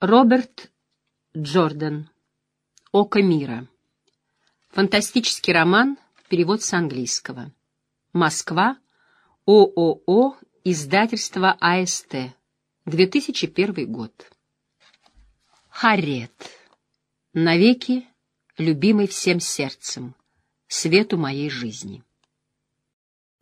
Роберт Джордан. «Око мира». Фантастический роман, перевод с английского. Москва. ООО. Издательство АСТ. 2001 год. Харриет. Навеки, любимый всем сердцем, свету моей жизни.